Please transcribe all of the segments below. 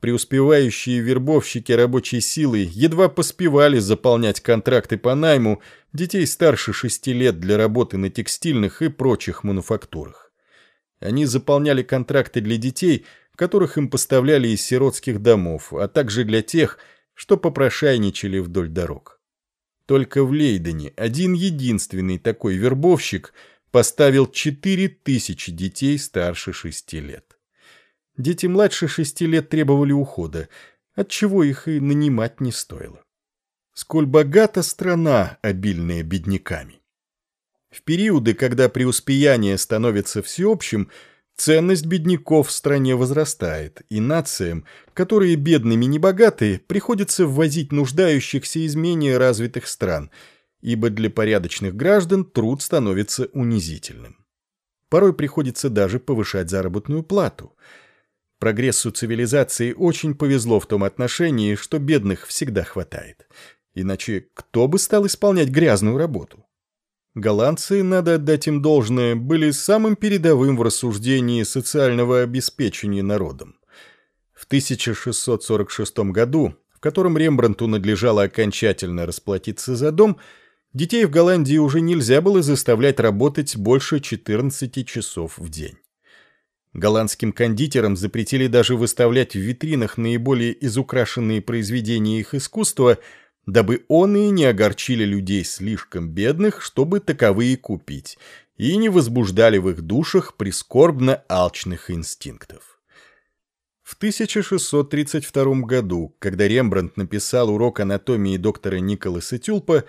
Преуспевающие вербовщики рабочей силы едва поспевали заполнять контракты по найму детей старше шести лет для работы на текстильных и прочих мануфактурах. Они заполняли контракты для детей, которых им поставляли из сиротских домов, а также для тех, что попрошайничали вдоль дорог. Только в Лейдене один единственный такой вербовщик поставил 4000 детей старше шести лет. Дети младше шести лет требовали ухода, отчего их и нанимать не стоило. Сколь богата страна, обильная бедняками. В периоды, когда преуспеяние становится всеобщим, ценность бедняков в стране возрастает, и нациям, которые бедными не богатые, приходится ввозить нуждающихся из менее развитых стран, ибо для порядочных граждан труд становится унизительным. Порой приходится даже повышать заработную плату – Прогрессу цивилизации очень повезло в том отношении, что бедных всегда хватает. Иначе кто бы стал исполнять грязную работу? Голландцы, надо отдать им должное, были самым передовым в рассуждении социального обеспечения народом. В 1646 году, в котором Рембрандту надлежало окончательно расплатиться за дом, детей в Голландии уже нельзя было заставлять работать больше 14 часов в день. Голландским кондитерам запретили даже выставлять в витринах наиболее изукрашенные произведения их искусства, дабы он и не огорчили людей слишком бедных, чтобы таковые купить, и не возбуждали в их душах прискорбно алчных инстинктов. В 1632 году, когда Рембрандт написал урок анатомии доктора Николаса Тюлпа,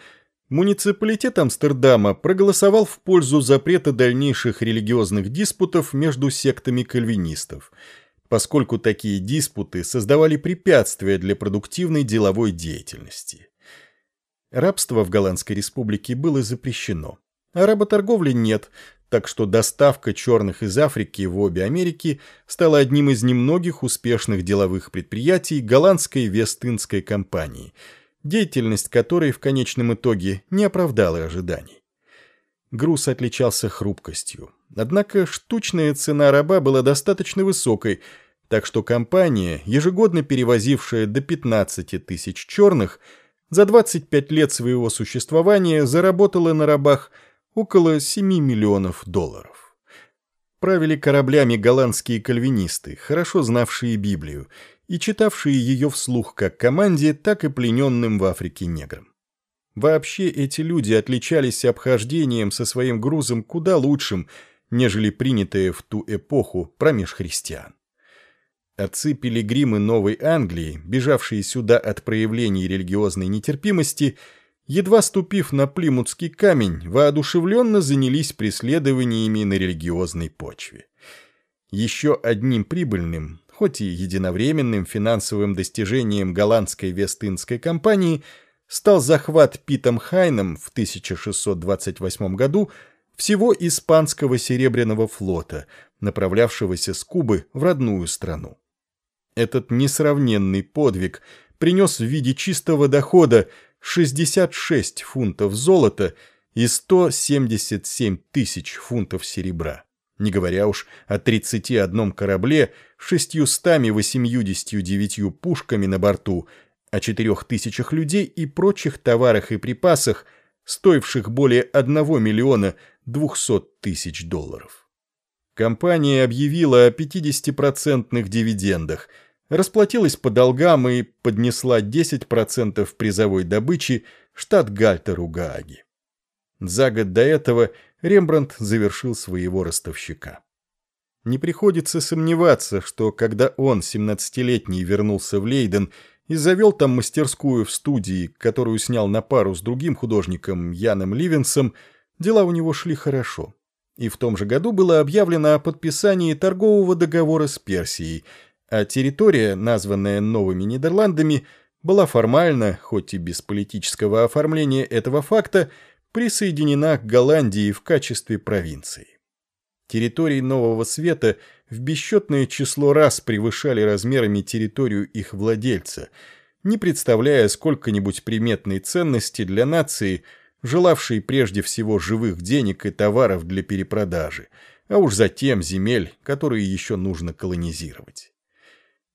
Муниципалитет Амстердама проголосовал в пользу запрета дальнейших религиозных диспутов между сектами кальвинистов, поскольку такие диспуты создавали препятствия для продуктивной деловой деятельности. Рабство в Голландской республике было запрещено, а работорговли нет, так что доставка черных из Африки в обе Америки стала одним из немногих успешных деловых предприятий голландской Вест-Индской компании – деятельность которой в конечном итоге не оправдала ожиданий. Груз отличался хрупкостью. Однако штучная цена раба была достаточно высокой, так что компания, ежегодно перевозившая до 15 тысяч черных, за 25 лет своего существования заработала на рабах около 7 миллионов долларов. Правили кораблями голландские кальвинисты, хорошо знавшие Библию, и читавшие ее вслух как команде, так и плененным в Африке неграм. Вообще эти люди отличались обхождением со своим грузом куда лучшим, нежели принятые в ту эпоху промеж христиан. Отцы-пилигримы Новой Англии, бежавшие сюда от проявлений религиозной нетерпимости, едва ступив на Плимутский камень, воодушевленно занялись преследованиями на религиозной почве. Еще одним прибыльным, хоть и единовременным финансовым достижением голландской Вест-Индской компании, стал захват Питом Хайном в 1628 году всего испанского Серебряного флота, направлявшегося с Кубы в родную страну. Этот несравненный подвиг принес в виде чистого дохода 66 фунтов золота и 177 тысяч фунтов серебра не говоря уж о 31 корабле с 689 пушками на борту, о 4000 людей и прочих товарах и припасах, стоивших более 1 миллиона 200 тысяч долларов. Компания объявила о 50% дивидендах, расплатилась по долгам и поднесла 10% призовой добычи штат Гальтеру Гааги. За год до этого Рембрандт завершил своего ростовщика. Не приходится сомневаться, что когда он, 17-летний, вернулся в Лейден и завел там мастерскую в студии, которую снял на пару с другим художником Яном Ливенсом, дела у него шли хорошо. И в том же году было объявлено о подписании торгового договора с Персией, а территория, названная Новыми Нидерландами, была формально, хоть и без политического оформления этого факта, присоединена к Голландии в качестве провинции. Территории Нового Света в бесчетное число раз превышали размерами территорию их владельца, не представляя сколько-нибудь приметной ценности для нации, желавшей прежде всего живых денег и товаров для перепродажи, а уж затем земель, которые еще нужно колонизировать.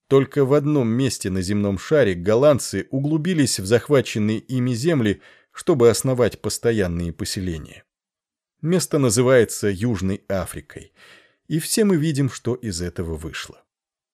Только в одном месте на земном шаре голландцы углубились в захваченные ими земли, чтобы основать постоянные поселения. Место называется Южной Африкой, и все мы видим, что из этого вышло.